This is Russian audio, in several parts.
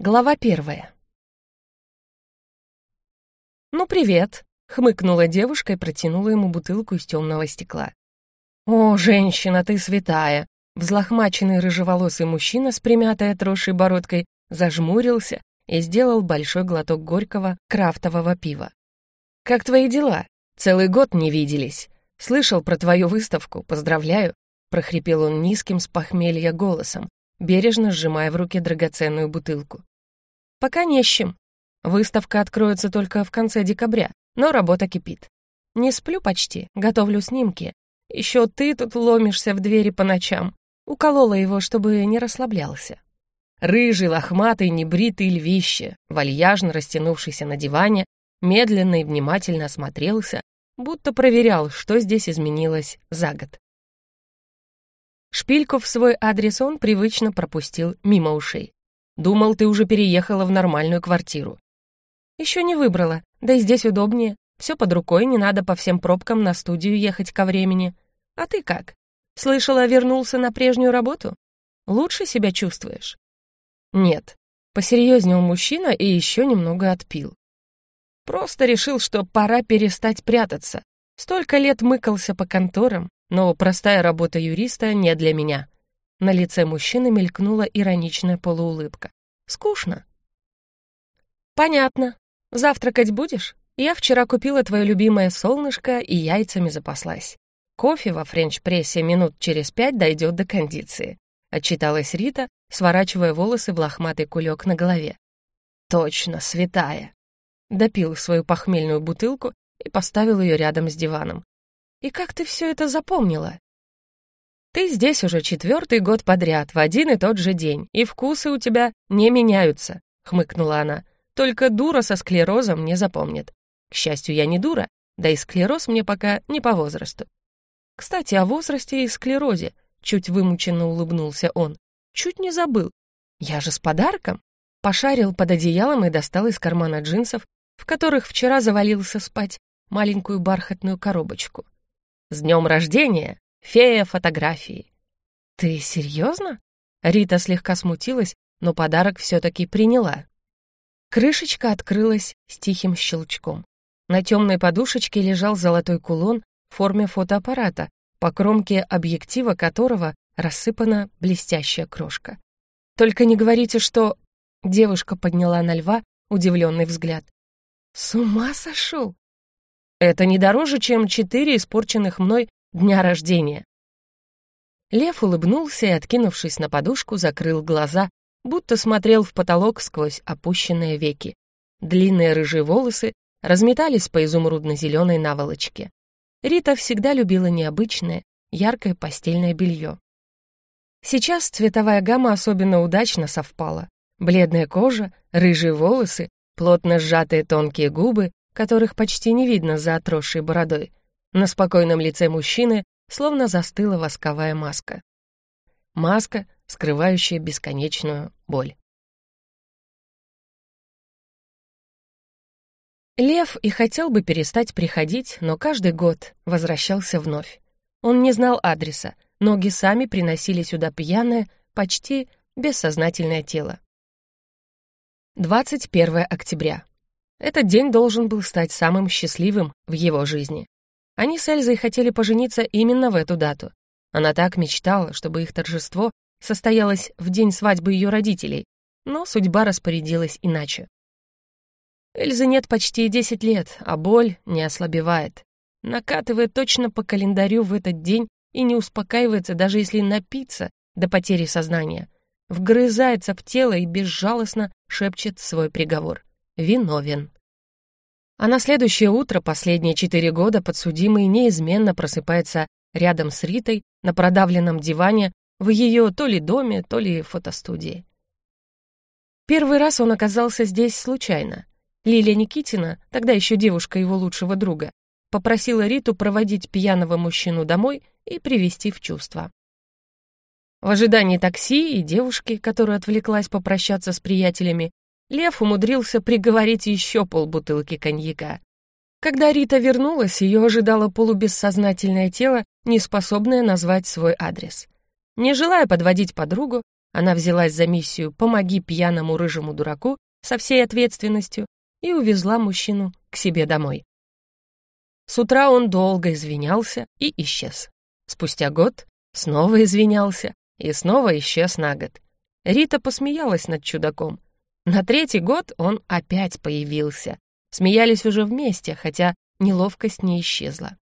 Глава первая. «Ну, привет!» — хмыкнула девушка и протянула ему бутылку из темного стекла. «О, женщина, ты святая!» Взлохмаченный рыжеволосый мужчина с примятой отросшей бородкой зажмурился и сделал большой глоток горького крафтового пива. «Как твои дела? Целый год не виделись. Слышал про твою выставку, поздравляю!» — прохрипел он низким с похмелья голосом, бережно сжимая в руке драгоценную бутылку. Пока не с чем. Выставка откроется только в конце декабря, но работа кипит. Не сплю почти, готовлю снимки. Еще ты тут ломишься в двери по ночам. Уколола его, чтобы не расслаблялся. Рыжий, лохматый, небритый львище, вальяжно растянувшийся на диване, медленно и внимательно осмотрелся, будто проверял, что здесь изменилось за год. Шпильку в свой адрес он привычно пропустил мимо ушей. Думал, ты уже переехала в нормальную квартиру. Еще не выбрала, да и здесь удобнее. Все под рукой, не надо по всем пробкам на студию ехать ко времени. А ты как? Слышала, вернулся на прежнюю работу? Лучше себя чувствуешь? Нет. Посерьезнел мужчина и еще немного отпил. Просто решил, что пора перестать прятаться. Столько лет мыкался по конторам, но простая работа юриста не для меня. На лице мужчины мелькнула ироничная полуулыбка. «Скучно». «Понятно. Завтракать будешь? Я вчера купила твое любимое солнышко и яйцами запаслась. Кофе во френч-прессе минут через пять дойдет до кондиции», — отчиталась Рита, сворачивая волосы в лохматый кулек на голове. «Точно, святая!» Допил свою похмельную бутылку и поставил ее рядом с диваном. «И как ты все это запомнила?» Ты здесь уже четвертый год подряд, в один и тот же день, и вкусы у тебя не меняются», — хмыкнула она. «Только дура со склерозом не запомнит. К счастью, я не дура, да и склероз мне пока не по возрасту». «Кстати, о возрасте и склерозе», — чуть вымученно улыбнулся он. «Чуть не забыл. Я же с подарком». Пошарил под одеялом и достал из кармана джинсов, в которых вчера завалился спать, маленькую бархатную коробочку. «С днем рождения!» Фея фотографии. «Ты серьезно?» Рита слегка смутилась, но подарок все-таки приняла. Крышечка открылась с тихим щелчком. На темной подушечке лежал золотой кулон в форме фотоаппарата, по кромке объектива которого рассыпана блестящая крошка. «Только не говорите, что...» Девушка подняла на льва удивленный взгляд. «С ума сошел!» «Это не дороже, чем четыре испорченных мной дня рождения. Лев улыбнулся и, откинувшись на подушку, закрыл глаза, будто смотрел в потолок сквозь опущенные веки. Длинные рыжие волосы разметались по изумрудно-зеленой наволочке. Рита всегда любила необычное, яркое постельное белье. Сейчас цветовая гамма особенно удачно совпала. Бледная кожа, рыжие волосы, плотно сжатые тонкие губы, которых почти не видно за отросшей бородой, на спокойном лице мужчины словно застыла восковая маска. Маска, скрывающая бесконечную боль. Лев и хотел бы перестать приходить, но каждый год возвращался вновь. Он не знал адреса, ноги сами приносили сюда пьяное, почти бессознательное тело. 21 октября. Этот день должен был стать самым счастливым в его жизни. Они с Эльзой хотели пожениться именно в эту дату. Она так мечтала, чтобы их торжество состоялось в день свадьбы ее родителей, но судьба распорядилась иначе. Эльзы нет почти 10 лет, а боль не ослабевает. Накатывает точно по календарю в этот день и не успокаивается, даже если напиться до потери сознания. Вгрызается в тело и безжалостно шепчет свой приговор. Виновен. А на следующее утро, последние четыре года, подсудимый неизменно просыпается рядом с Ритой на продавленном диване в ее то ли доме, то ли фотостудии. Первый раз он оказался здесь случайно. Лилия Никитина, тогда еще девушка его лучшего друга, попросила Риту проводить пьяного мужчину домой и привести в чувство. В ожидании такси и девушки, которая отвлеклась попрощаться с приятелями, Лев умудрился приговорить еще полбутылки коньяка. Когда Рита вернулась, ее ожидало полубессознательное тело, не способное назвать свой адрес. Не желая подводить подругу, Она взялась за миссию «Помоги пьяному рыжему дураку» со всей ответственностью и увезла мужчину к себе домой. С утра он долго извинялся и исчез. Спустя год снова извинялся и снова исчез на год. Рита посмеялась над чудаком. На третий год он опять появился. Смеялись уже вместе, хотя неловкость не исчезла.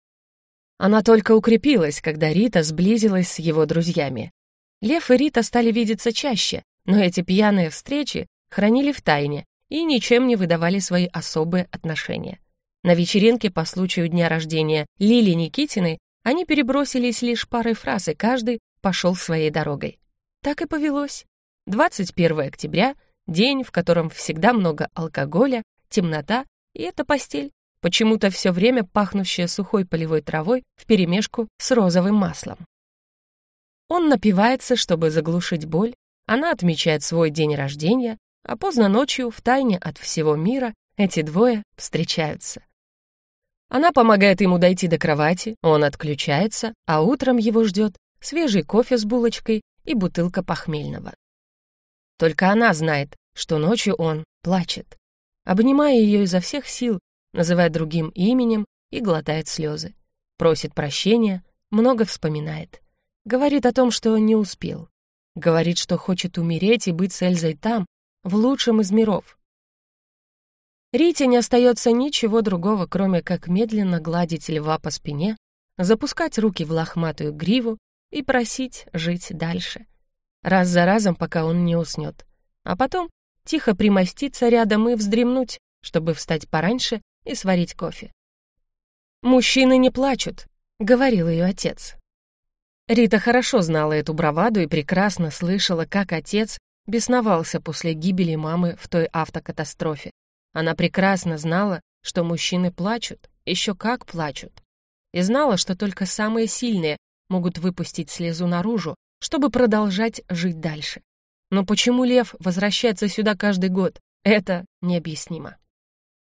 Она только укрепилась, когда Рита сблизилась с его друзьями. Лев и Рита стали видеться чаще, но эти пьяные встречи хранили в тайне и ничем не выдавали свои особые отношения. На вечеринке по случаю дня рождения Лили Никитиной они перебросились лишь парой фраз, и каждый пошел своей дорогой. Так и повелось. 21 октября — день, в котором всегда много алкоголя, темнота, и это постель, почему-то все время пахнущая сухой полевой травой вперемешку с розовым маслом. Он напивается, чтобы заглушить боль, она отмечает свой день рождения, а поздно ночью, в тайне от всего мира, эти двое встречаются. Она помогает ему дойти до кровати, он отключается, а утром его ждет свежий кофе с булочкой и бутылка похмельного. Только она знает, что ночью он плачет, обнимая ее изо всех сил, называя другим именем и глотает слезы. Просит прощения, много вспоминает. Говорит о том, что не успел. Говорит, что хочет умереть и быть с Эльзой там, в лучшем из миров, Рите не остается ничего другого, кроме как медленно гладить льва по спине, запускать руки в лохматую гриву и просить жить дальше. Раз за разом, пока он не уснет. А потом тихо примоститься рядом и вздремнуть, чтобы встать пораньше и сварить кофе. «Мужчины не плачут», — говорил ее отец. Рита хорошо знала эту браваду и прекрасно слышала, как отец бесновался после гибели мамы в той автокатастрофе. Она прекрасно знала, что мужчины плачут, еще как плачут. И знала, что только самые сильные могут выпустить слезу наружу, чтобы продолжать жить дальше. Но почему лев возвращается сюда каждый год, это необъяснимо.